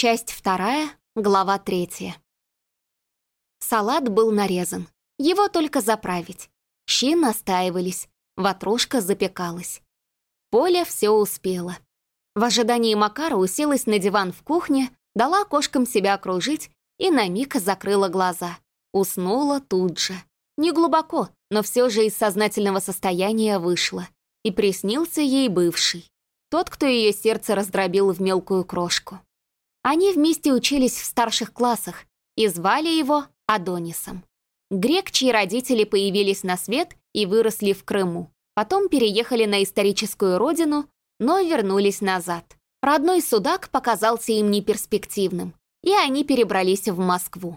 Часть вторая, глава третья. Салат был нарезан. Его только заправить. Щи настаивались, ватрушка запекалась. Поля все успела. В ожидании Макара уселась на диван в кухне, дала кошкам себя окружить и на миг закрыла глаза. Уснула тут же. Не глубоко, но все же из сознательного состояния вышла. И приснился ей бывший. Тот, кто ее сердце раздробил в мелкую крошку. Они вместе учились в старших классах и звали его Адонисом. Грек, чьи родители появились на свет и выросли в Крыму. Потом переехали на историческую родину, но вернулись назад. Родной судак показался им неперспективным, и они перебрались в Москву.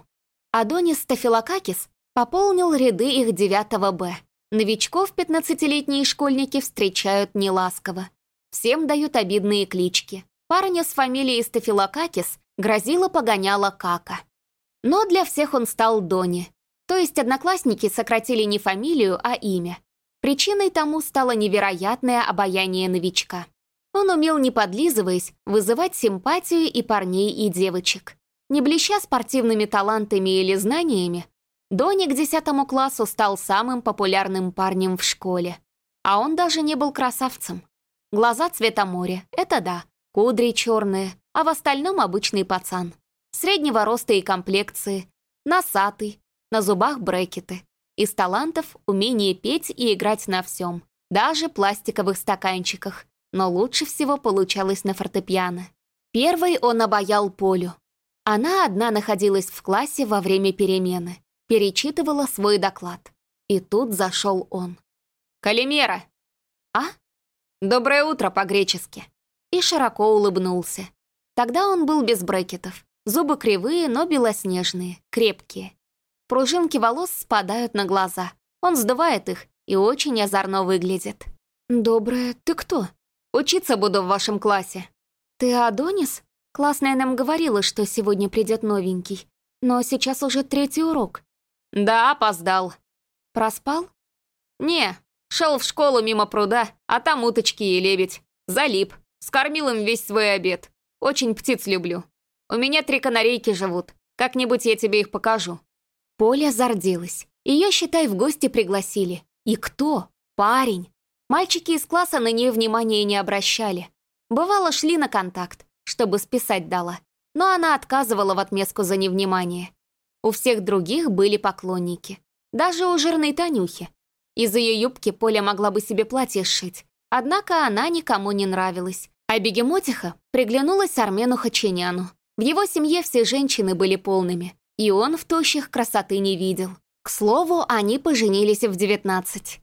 Адонис Стафилокакис пополнил ряды их 9 Б. Новичков 15-летние школьники встречают неласково. Всем дают обидные клички. Парня с фамилией Стафилокакис грозила погоняла Кака. Но для всех он стал Дони, то есть одноклассники сократили не фамилию, а имя. Причиной тому стало невероятное обаяние новичка. Он умел, не подлизываясь, вызывать симпатию и парней, и девочек. Не блеща спортивными талантами или знаниями, Дони к десятому классу стал самым популярным парнем в школе. А он даже не был красавцем. Глаза цвета моря — это да, кудри черные, а в остальном обычный пацан. Среднего роста и комплекции, носатый, на зубах брекеты. Из талантов — умение петь и играть на всем, даже пластиковых стаканчиках, но лучше всего получалось на фортепиано. Первый он обаял Полю. Она одна находилась в классе во время перемены перечитывала свой доклад. И тут зашел он. «Калимера!» «А?» «Доброе утро по-гречески!» И широко улыбнулся. Тогда он был без брекетов. Зубы кривые, но белоснежные, крепкие. Пружинки волос спадают на глаза. Он сдувает их и очень озорно выглядит. «Доброе, ты кто?» «Учиться буду в вашем классе». «Ты Адонис?» Классная нам говорила, что сегодня придет новенький. Но сейчас уже третий урок. «Да, опоздал». «Проспал?» «Не, шел в школу мимо пруда, а там уточки и лебедь. Залип. Скормил им весь свой обед. Очень птиц люблю. У меня три канарейки живут. Как-нибудь я тебе их покажу». Поля зарделась. Ее, считай, в гости пригласили. И кто? Парень. Мальчики из класса на нее внимания не обращали. Бывало, шли на контакт, чтобы списать дала. Но она отказывала в отместку за невнимание. У всех других были поклонники. Даже у жирной Танюхи. Из ее юбки Поля могла бы себе платье сшить. Однако она никому не нравилась. А бегемотиха приглянулась Армену Хачиняну. В его семье все женщины были полными, и он в тощих красоты не видел. К слову, они поженились в 19.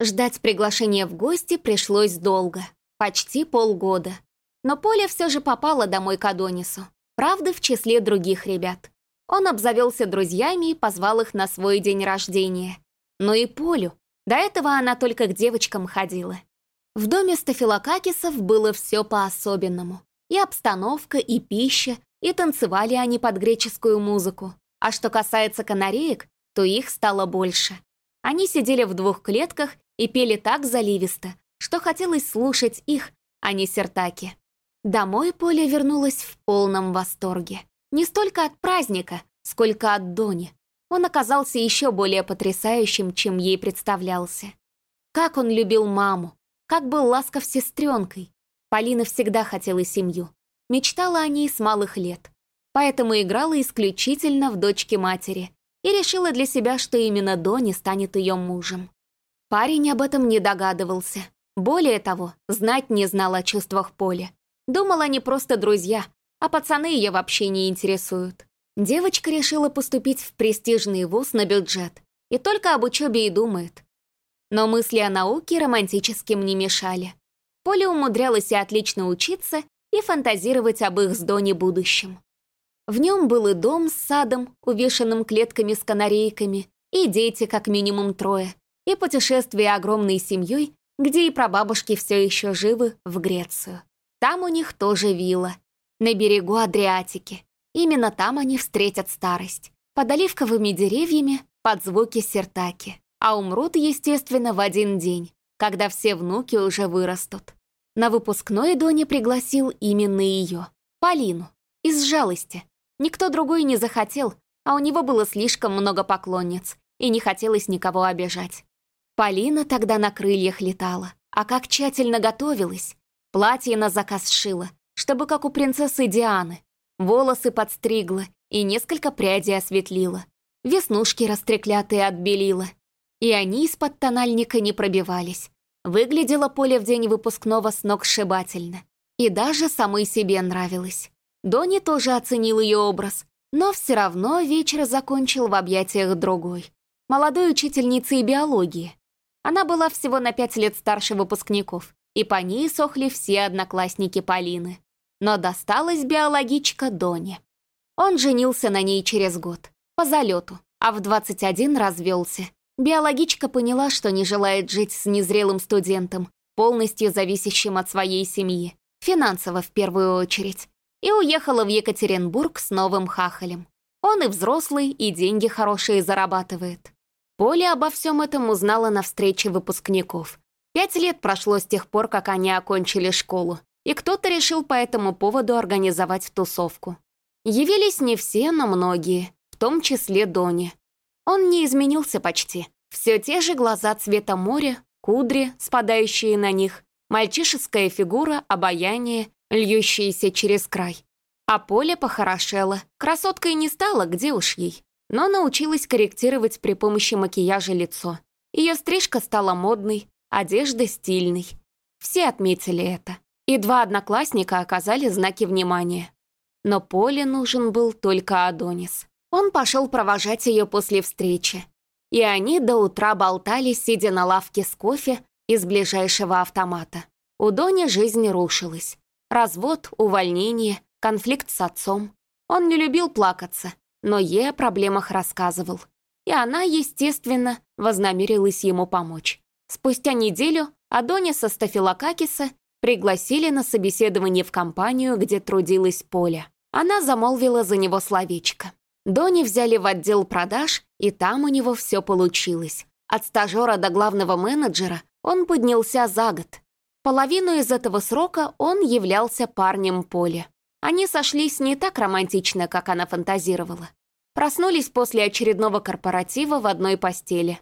Ждать приглашения в гости пришлось долго, почти полгода. Но Поля все же попала домой к Адонису. Правда, в числе других ребят. Он обзавелся друзьями и позвал их на свой день рождения. Но и Полю. До этого она только к девочкам ходила. В доме Стафилокакисов было все по-особенному. И обстановка, и пища, и танцевали они под греческую музыку. А что касается канареек, то их стало больше. Они сидели в двух клетках и пели так заливисто, что хотелось слушать их, а не сертаки. Домой Поля вернулась в полном восторге. Не столько от праздника, сколько от Дони. Он оказался еще более потрясающим, чем ей представлялся. Как он любил маму, как был ласков сестренкой. Полина всегда хотела семью, мечтала о ней с малых лет, поэтому играла исключительно в дочке матери и решила для себя, что именно Дони станет ее мужем. Парень об этом не догадывался. Более того, знать не знал о чувствах Поля. Думал, они просто друзья, а пацаны ее вообще не интересуют. Девочка решила поступить в престижный вуз на бюджет и только об учебе и думает. Но мысли о науке романтическим не мешали. Поля умудрялась и отлично учиться, и фантазировать об их с Дони будущем. В нем был и дом с садом, увешанным клетками с канарейками, и дети как минимум трое, и путешествие огромной семьей, где и прабабушки все еще живы, в Грецию. Там у них тоже вилла, на берегу Адриатики. Именно там они встретят старость, под оливковыми деревьями, под звуки сертаки. А умрут, естественно, в один день, когда все внуки уже вырастут. На выпускной Доня пригласил именно ее, Полину. Из жалости. Никто другой не захотел, а у него было слишком много поклонниц, и не хотелось никого обижать. Полина тогда на крыльях летала, а как тщательно готовилась. Платье на заказ сшила, чтобы как у принцессы Дианы. Волосы подстригла и несколько прядей осветлила. Веснушки растреклятые отбелила. И они из-под тональника не пробивались. Выглядело поле в день выпускного с ног сшибательно. И даже самой себе нравилось. Дони тоже оценил ее образ, но все равно вечер закончил в объятиях другой. Молодой учительницей биологии. Она была всего на пять лет старше выпускников, и по ней сохли все одноклассники Полины. Но досталась биологичка Доне. Он женился на ней через год, по залету, а в 21 развелся. Биологичка поняла, что не желает жить с незрелым студентом, полностью зависящим от своей семьи, финансово в первую очередь, и уехала в Екатеринбург с новым хахалем. Он и взрослый, и деньги хорошие зарабатывает. Поля обо всем этом узнала на встрече выпускников. Пять лет прошло с тех пор, как они окончили школу, и кто-то решил по этому поводу организовать тусовку. Явились не все, но многие, в том числе Дони. Он не изменился почти. Все те же глаза цвета моря, кудри, спадающие на них, мальчишеская фигура, обаяние, льющиеся через край. А Поле похорошела. Красоткой не стала, где уж ей. Но научилась корректировать при помощи макияжа лицо. Ее стрижка стала модной, одежда стильной. Все отметили это. И два одноклассника оказали знаки внимания. Но Поле нужен был только Адонис. Он пошел провожать ее после встречи. И они до утра болтали, сидя на лавке с кофе из ближайшего автомата. У Дони жизнь рушилась. Развод, увольнение, конфликт с отцом. Он не любил плакаться, но ей о проблемах рассказывал. И она, естественно, вознамерилась ему помочь. Спустя неделю Адониса Стафилокакиса пригласили на собеседование в компанию, где трудилась Поля. Она замолвила за него словечко. Дони взяли в отдел продаж, и там у него все получилось. От стажера до главного менеджера он поднялся за год. Половину из этого срока он являлся парнем Поли. Они сошлись не так романтично, как она фантазировала. Проснулись после очередного корпоратива в одной постели.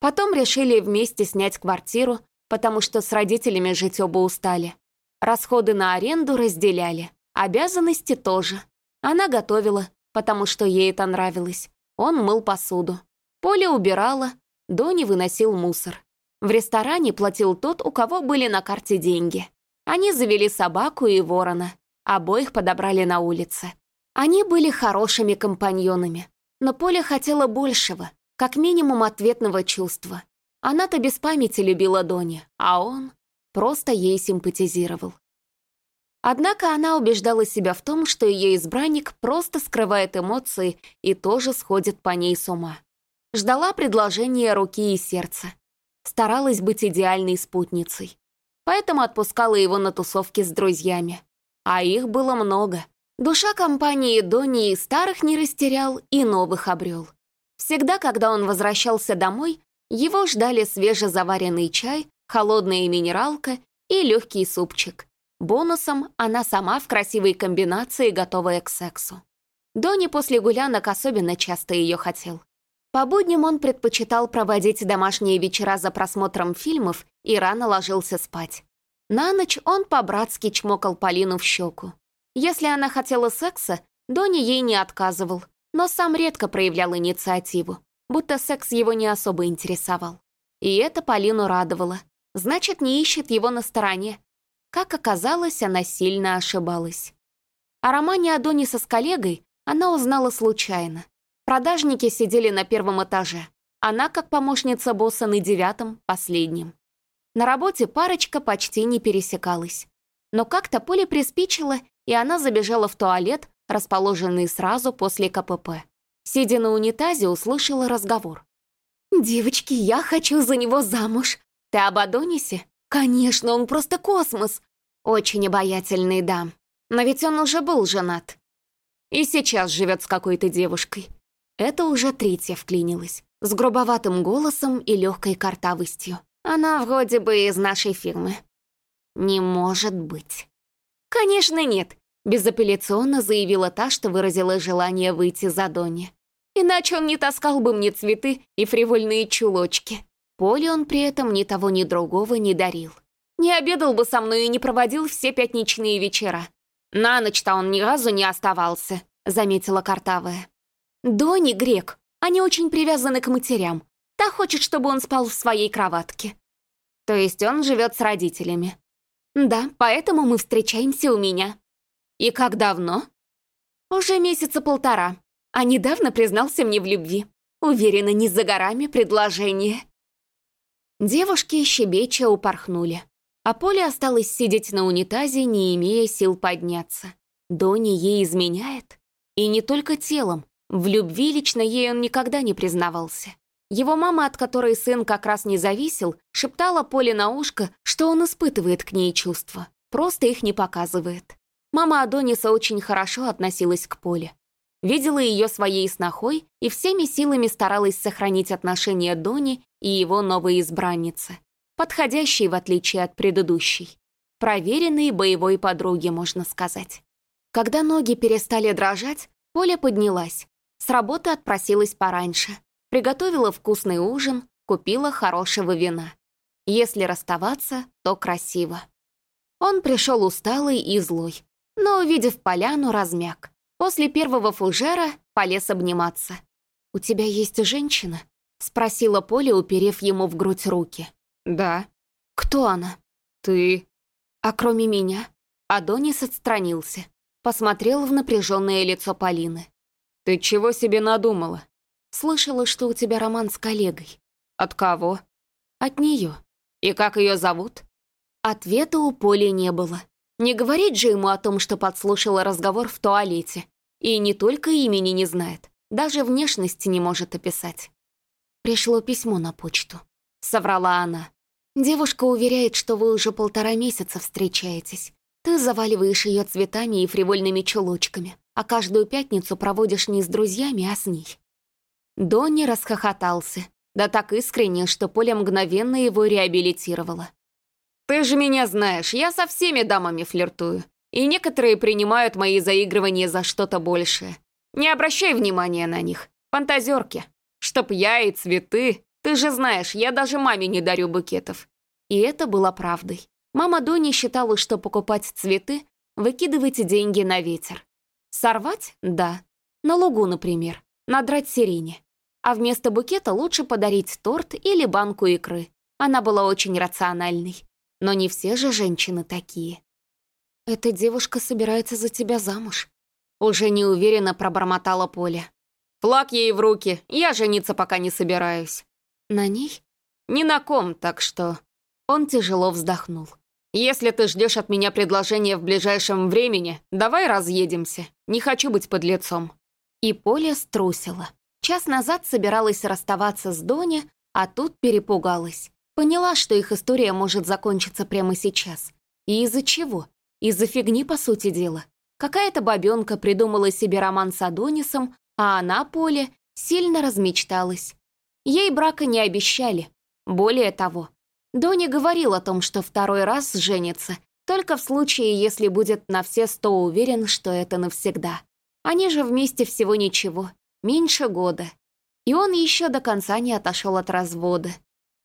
Потом решили вместе снять квартиру, потому что с родителями жить оба устали. Расходы на аренду разделяли, обязанности тоже. Она готовила, потому что ей это нравилось. Он мыл посуду. Поля убирала, Дони выносил мусор. В ресторане платил тот, у кого были на карте деньги. Они завели собаку и ворона. Обоих подобрали на улице. Они были хорошими компаньонами. Но Поля хотела большего, как минимум ответного чувства. Она-то без памяти любила Дони, а он просто ей симпатизировал. Однако она убеждала себя в том, что ее избранник просто скрывает эмоции и тоже сходит по ней с ума. Ждала предложения руки и сердца старалась быть идеальной спутницей. Поэтому отпускала его на тусовки с друзьями. А их было много. Душа компании Дони и старых не растерял, и новых обрел. Всегда, когда он возвращался домой, его ждали свежезаваренный чай, холодная минералка и легкий супчик. Бонусом она сама в красивой комбинации, готовая к сексу. Дони после гулянок особенно часто ее хотел. По будням он предпочитал проводить домашние вечера за просмотром фильмов и рано ложился спать. На ночь он по-братски чмокал Полину в щеку. Если она хотела секса, Дони ей не отказывал, но сам редко проявлял инициативу, будто секс его не особо интересовал. И это Полину радовало. Значит, не ищет его на стороне. Как оказалось, она сильно ошибалась. О романе Адониса с коллегой она узнала случайно. Продажники сидели на первом этаже. Она, как помощница босса, на девятом, последнем. На работе парочка почти не пересекалась. Но как-то Поле приспичило, и она забежала в туалет, расположенный сразу после КПП. Сидя на унитазе, услышала разговор. «Девочки, я хочу за него замуж. Ты об Адонисе? Конечно, он просто космос. Очень обаятельный, да. Но ведь он уже был женат. И сейчас живет с какой-то девушкой. Это уже третья вклинилась, с грубоватым голосом и легкой картавостью. Она вроде бы из нашей фирмы. Не может быть. Конечно, нет. Безапелляционно заявила та, что выразила желание выйти за Донни. Иначе он не таскал бы мне цветы и фривольные чулочки. Поле он при этом ни того, ни другого не дарил. Не обедал бы со мной и не проводил все пятничные вечера. На ночь-то он ни разу не оставался, заметила Картавая. Донни грек, они очень привязаны к матерям. Та хочет, чтобы он спал в своей кроватке. То есть он живет с родителями. Да, поэтому мы встречаемся у меня. И как давно? Уже месяца полтора. А недавно признался мне в любви. Уверена, не за горами предложение. Девушки щебеча упорхнули. А Поля осталась сидеть на унитазе, не имея сил подняться. Донни ей изменяет. И не только телом. В любви лично ей он никогда не признавался. Его мама, от которой сын как раз не зависел, шептала Поле на ушко, что он испытывает к ней чувства, просто их не показывает. Мама Адониса очень хорошо относилась к Поле. Видела ее своей снохой и всеми силами старалась сохранить отношения Дони и его новой избранницы, подходящей в отличие от предыдущей. Проверенной боевой подруги, можно сказать. Когда ноги перестали дрожать, Поля поднялась. С работы отпросилась пораньше приготовила вкусный ужин, купила хорошего вина. Если расставаться, то красиво. Он пришел усталый и злой, но, увидев поляну, размяк. После первого фужера полез обниматься. «У тебя есть женщина?» — спросила Поля, уперев ему в грудь руки. «Да». «Кто она?» «Ты». «А кроме меня?» Адонис отстранился, посмотрел в напряженное лицо Полины. «Ты чего себе надумала?» Слышала, что у тебя роман с коллегой. От кого? От нее. И как ее зовут? Ответа у Поли не было. Не говорить же ему о том, что подслушала разговор в туалете. И не только имени не знает, даже внешности не может описать. Пришло письмо на почту. Соврала она. Девушка уверяет, что вы уже полтора месяца встречаетесь. Ты заваливаешь ее цветами и фривольными чулочками, а каждую пятницу проводишь не с друзьями, а с ней. Донни расхохотался, да так искренне, что Поля мгновенно его реабилитировала. «Ты же меня знаешь, я со всеми дамами флиртую, и некоторые принимают мои заигрывания за что-то большее. Не обращай внимания на них, фантазерки. Чтоб я и цветы, ты же знаешь, я даже маме не дарю букетов». И это было правдой. Мама Дони считала, что покупать цветы — выкидывать деньги на ветер. Сорвать — да. На лугу, например. Надрать сирене а вместо букета лучше подарить торт или банку икры. Она была очень рациональной. Но не все же женщины такие. «Эта девушка собирается за тебя замуж», — уже неуверенно пробормотала Поля. «Флаг ей в руки, я жениться пока не собираюсь». «На ней?» «Ни на ком, так что...» Он тяжело вздохнул. «Если ты ждешь от меня предложения в ближайшем времени, давай разъедемся. Не хочу быть под лицом». И Поля струсила. Час назад собиралась расставаться с Дони, а тут перепугалась. Поняла, что их история может закончиться прямо сейчас. И из-за чего? Из-за фигни, по сути дела. Какая-то бабёнка придумала себе роман с Адонисом, а она, Поле, сильно размечталась. Ей брака не обещали. Более того, Дони говорил о том, что второй раз женится, только в случае, если будет на все сто уверен, что это навсегда. Они же вместе всего ничего, меньше года. И он еще до конца не отошел от развода.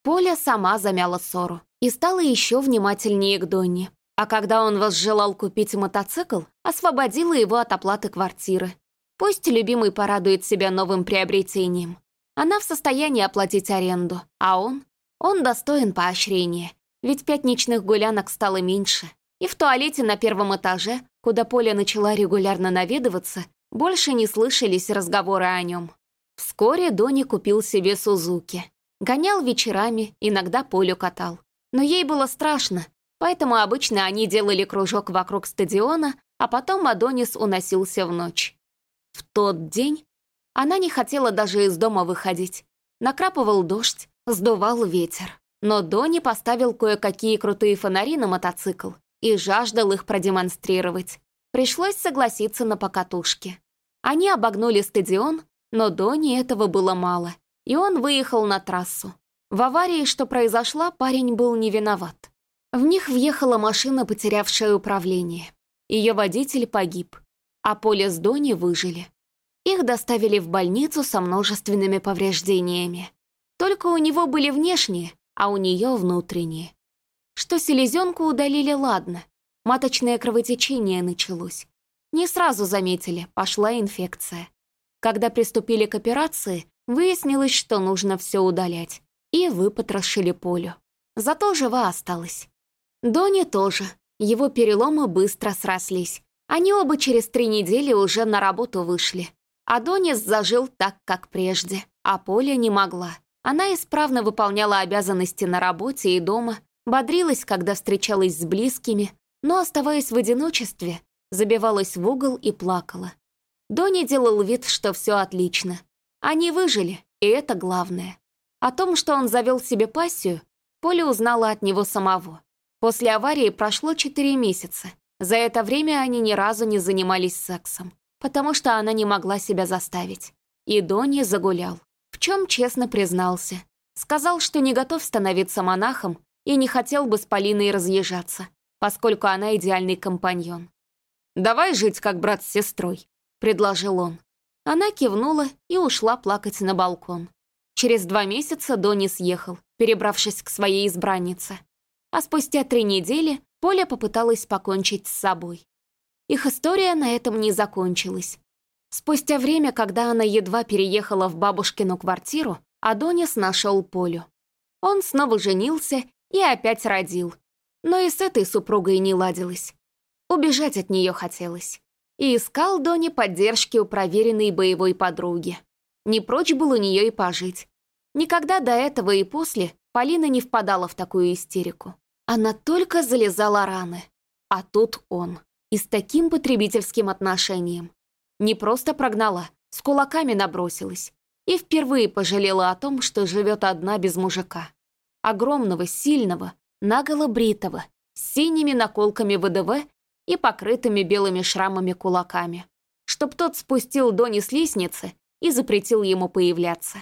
Поля сама замяла ссору и стала еще внимательнее к Донне. А когда он возжелал купить мотоцикл, освободила его от оплаты квартиры. Пусть любимый порадует себя новым приобретением. Она в состоянии оплатить аренду, а он? Он достоин поощрения, ведь пятничных гулянок стало меньше. И в туалете на первом этаже, куда Поля начала регулярно наведываться, больше не слышались разговоры о нем. Вскоре Дони купил себе Сузуки. Гонял вечерами, иногда Полю катал. Но ей было страшно, поэтому обычно они делали кружок вокруг стадиона, а потом Адонис уносился в ночь. В тот день она не хотела даже из дома выходить. Накрапывал дождь, сдувал ветер. Но Дони поставил кое-какие крутые фонари на мотоцикл и жаждал их продемонстрировать. Пришлось согласиться на покатушке. Они обогнули стадион, но Дони этого было мало, и он выехал на трассу. В аварии, что произошла, парень был не виноват. В них въехала машина, потерявшая управление. Ее водитель погиб, а Поля с Дони выжили. Их доставили в больницу со множественными повреждениями. Только у него были внешние, а у нее внутренние. Что селезенку удалили, ладно. Маточное кровотечение началось. Не сразу заметили, пошла инфекция. Когда приступили к операции, выяснилось, что нужно все удалять. И выпотрошили Полю. Зато жива осталась. Дони тоже. Его переломы быстро срослись. Они оба через три недели уже на работу вышли. Адонис зажил так, как прежде, а Поля не могла. Она исправно выполняла обязанности на работе и дома, бодрилась, когда встречалась с близкими, но, оставаясь в одиночестве, забивалась в угол и плакала. Дони делал вид, что все отлично. Они выжили, и это главное. О том, что он завел себе пассию, Поля узнала от него самого. После аварии прошло четыре месяца. За это время они ни разу не занимались сексом, потому что она не могла себя заставить. И Дони загулял, в чем честно признался. Сказал, что не готов становиться монахом и не хотел бы с Полиной разъезжаться, поскольку она идеальный компаньон. «Давай жить как брат с сестрой», — предложил он. Она кивнула и ушла плакать на балкон. Через два месяца Дони съехал, перебравшись к своей избраннице. А спустя три недели Поля попыталась покончить с собой. Их история на этом не закончилась. Спустя время, когда она едва переехала в бабушкину квартиру, Адонис нашел Полю. Он снова женился и опять родил. Но и с этой супругой не ладилось. Убежать от нее хотелось. И искал Дони поддержки у проверенной боевой подруги. Не прочь был у нее и пожить. Никогда до этого и после Полина не впадала в такую истерику. Она только залезала раны. А тут он. И с таким потребительским отношением. Не просто прогнала, с кулаками набросилась. И впервые пожалела о том, что живет одна без мужика. Огромного, сильного, наголо бритого, с синими наколками ВДВ и покрытыми белыми шрамами кулаками. Чтоб тот спустил Дони с лестницы и запретил ему появляться.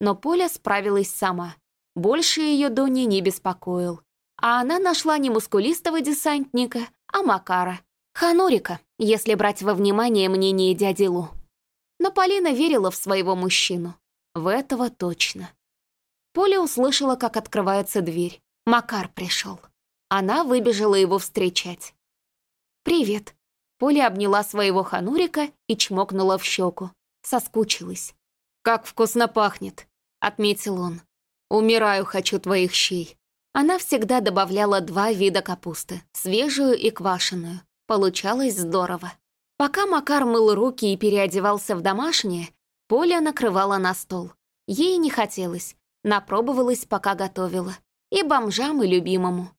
Но Поля справилась сама. Больше ее Дони не беспокоил. А она нашла не мускулистого десантника, а Макара. Ханурика, если брать во внимание мнение дяди Лу. Но Полина верила в своего мужчину. В этого точно. Поля услышала, как открывается дверь. Макар пришел. Она выбежала его встречать. «Привет». Поля обняла своего Ханурика и чмокнула в щеку. Соскучилась. «Как вкусно пахнет», — отметил он. «Умираю, хочу твоих щей». Она всегда добавляла два вида капусты, свежую и квашеную. Получалось здорово. Пока Макар мыл руки и переодевался в домашнее, Поля накрывала на стол. Ей не хотелось, напробовалась, пока готовила. И бомжам, и любимому.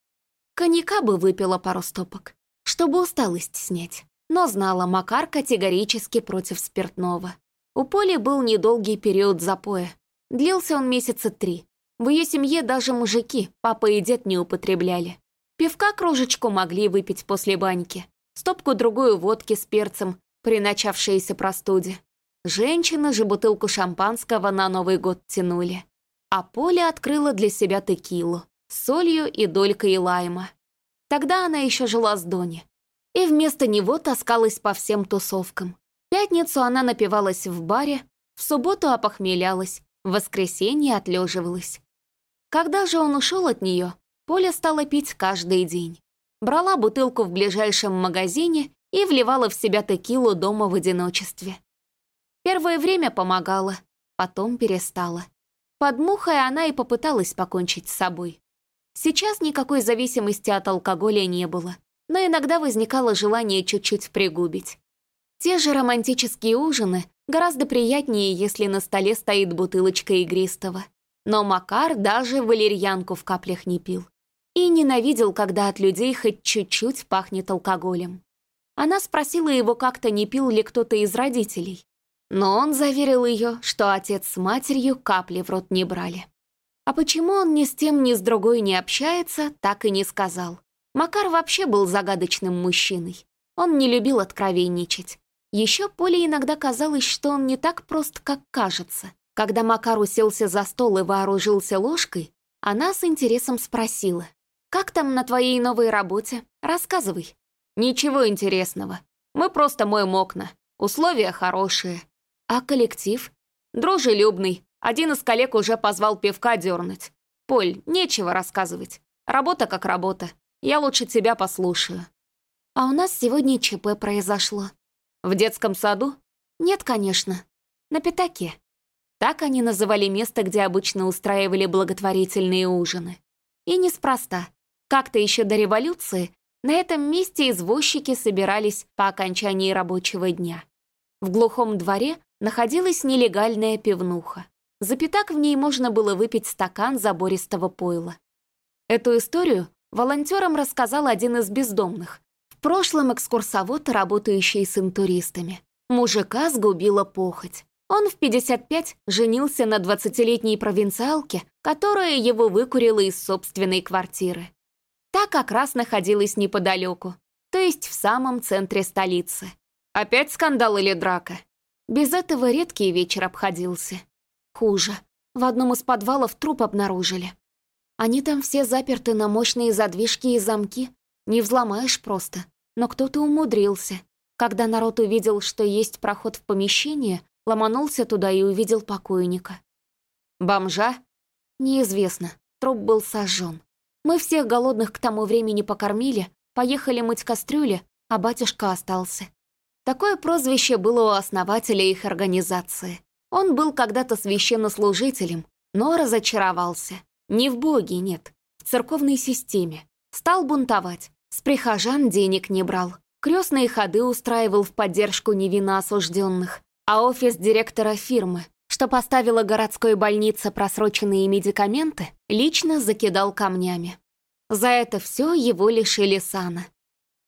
Коньяка бы выпила пару стопок, чтобы усталость снять. Но знала, Макар категорически против спиртного. У Поли был недолгий период запоя, Длился он месяца три. В ее семье даже мужики, папа и дед не употребляли. Пивка кружечку могли выпить после баньки. Стопку-другую водки с перцем при начавшейся простуде. Женщины же бутылку шампанского на Новый год тянули. А Поля открыла для себя текилу с солью и долькой лайма. Тогда она еще жила с Дони. И вместо него таскалась по всем тусовкам. В пятницу она напивалась в баре, в субботу опохмелялась, в воскресенье отлеживалась. Когда же он ушел от нее, Поля стала пить каждый день. Брала бутылку в ближайшем магазине и вливала в себя текилу дома в одиночестве. Первое время помогала, потом перестала. Под мухой она и попыталась покончить с собой. Сейчас никакой зависимости от алкоголя не было, но иногда возникало желание чуть-чуть пригубить. Те же романтические ужины Гораздо приятнее, если на столе стоит бутылочка игристого. Но Макар даже валерьянку в каплях не пил. И ненавидел, когда от людей хоть чуть-чуть пахнет алкоголем. Она спросила его, как-то не пил ли кто-то из родителей. Но он заверил ее, что отец с матерью капли в рот не брали. А почему он ни с тем, ни с другой не общается, так и не сказал. Макар вообще был загадочным мужчиной. Он не любил откровенничать. Еще Поле иногда казалось, что он не так прост, как кажется. Когда Макар уселся за стол и вооружился ложкой, она с интересом спросила. «Как там на твоей новой работе? Рассказывай». Ничего интересного. Мы просто моем окна. Условия хорошие. А коллектив? Дружелюбный. Один из коллег уже позвал пивка дернуть. Поль, нечего рассказывать. Работа как работа. Я лучше тебя послушаю. А у нас сегодня ЧП произошло. В детском саду? Нет, конечно. На пятаке. Так они называли место, где обычно устраивали благотворительные ужины. И неспроста. Как-то еще до революции на этом месте извозчики собирались по окончании рабочего дня. В глухом дворе находилась нелегальная пивнуха. За пятак в ней можно было выпить стакан забористого пойла. Эту историю волонтерам рассказал один из бездомных, в прошлом экскурсовод, работающий с интуристами. Мужика сгубила похоть. Он в 55 женился на 20-летней провинциалке, которая его выкурила из собственной квартиры. Та как раз находилась неподалеку, то есть в самом центре столицы. Опять скандал или драка? Без этого редкий вечер обходился. Хуже. В одном из подвалов труп обнаружили. Они там все заперты на мощные задвижки и замки. Не взломаешь просто. Но кто-то умудрился. Когда народ увидел, что есть проход в помещение, ломанулся туда и увидел покойника. Бомжа? Неизвестно. Труп был сожжен. Мы всех голодных к тому времени покормили, поехали мыть кастрюли, а батюшка остался. Такое прозвище было у основателя их организации. Он был когда-то священнослужителем, но разочаровался. Не в Боге, нет, в церковной системе. Стал бунтовать, с прихожан денег не брал, крестные ходы устраивал в поддержку невинно осужденных, а офис директора фирмы, что поставила городской больнице просроченные медикаменты, лично закидал камнями. За это все его лишили сана.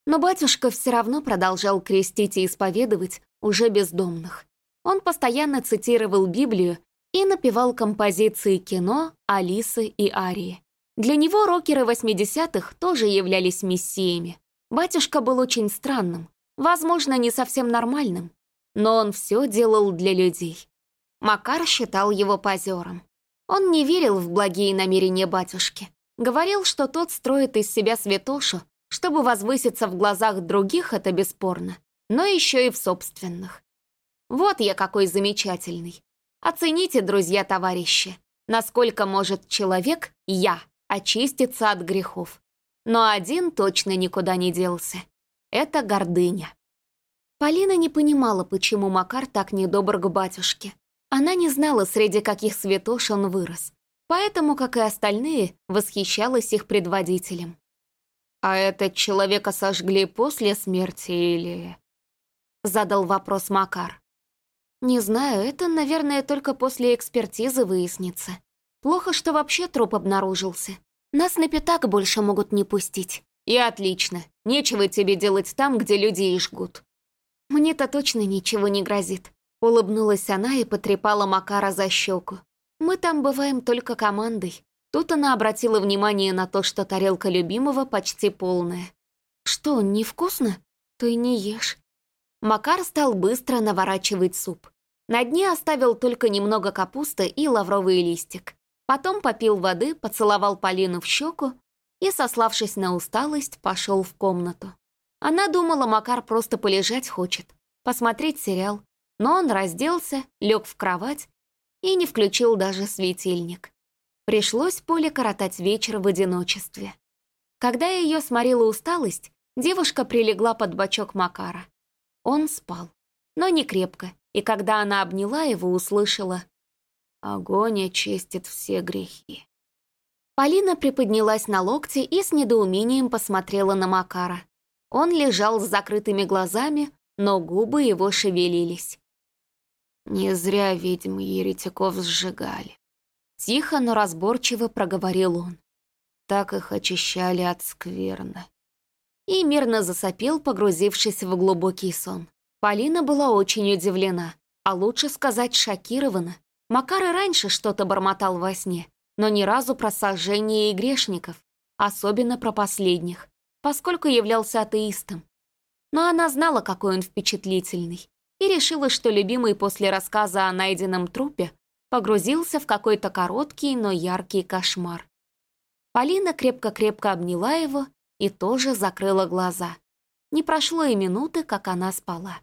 Но батюшка все равно продолжал крестить и исповедовать уже бездомных. Он постоянно цитировал Библию и напевал композиции кино, Алисы и Арии. Для него рокеры 80-х тоже являлись мессиями. Батюшка был очень странным, возможно, не совсем нормальным, но он все делал для людей. Макар считал его позером. Он не верил в благие намерения батюшки. Говорил, что тот строит из себя святошу, чтобы возвыситься в глазах других, это бесспорно, но еще и в собственных. Вот я какой замечательный. Оцените, друзья-товарищи, насколько может человек, я, очиститься от грехов. Но один точно никуда не делся. Это гордыня. Полина не понимала, почему Макар так недобр к батюшке. Она не знала, среди каких святош он вырос. Поэтому, как и остальные, восхищалась их предводителем. «А этот человека сожгли после смерти или...» Задал вопрос Макар. «Не знаю, это, наверное, только после экспертизы выяснится. Плохо, что вообще труп обнаружился. Нас на пятак больше могут не пустить». «И отлично. Нечего тебе делать там, где люди и жгут». «Мне-то точно ничего не грозит», — улыбнулась она и потрепала Макара за щеку. «Мы там бываем только командой». Тут она обратила внимание на то, что тарелка любимого почти полная. «Что, невкусно? И не ешь». Макар стал быстро наворачивать суп. На дне оставил только немного капусты и лавровый листик. Потом попил воды, поцеловал Полину в щеку и, сославшись на усталость, пошел в комнату. Она думала, Макар просто полежать хочет, посмотреть сериал, но он разделся, лег в кровать и не включил даже светильник. Пришлось Поле коротать вечер в одиночестве. Когда ее сморила усталость, девушка прилегла под бочок Макара. Он спал, но не крепко, и когда она обняла его, услышала «Огонь очистит все грехи». Полина приподнялась на локте и с недоумением посмотрела на Макара. Он лежал с закрытыми глазами, но губы его шевелились. Не зря ведьмы еретиков сжигали. Тихо, но разборчиво проговорил он. Так их очищали от скверны. И мирно засопел, погрузившись в глубокий сон. Полина была очень удивлена, а лучше сказать шокирована. Макар и раньше что-то бормотал во сне, но ни разу про сожжение и грешников, особенно про последних, поскольку являлся атеистом. Но она знала, какой он впечатлительный, и решила, что любимый после рассказа о найденном трупе погрузился в какой-то короткий, но яркий кошмар. Полина крепко-крепко обняла его и тоже закрыла глаза. Не прошло и минуты, как она спала.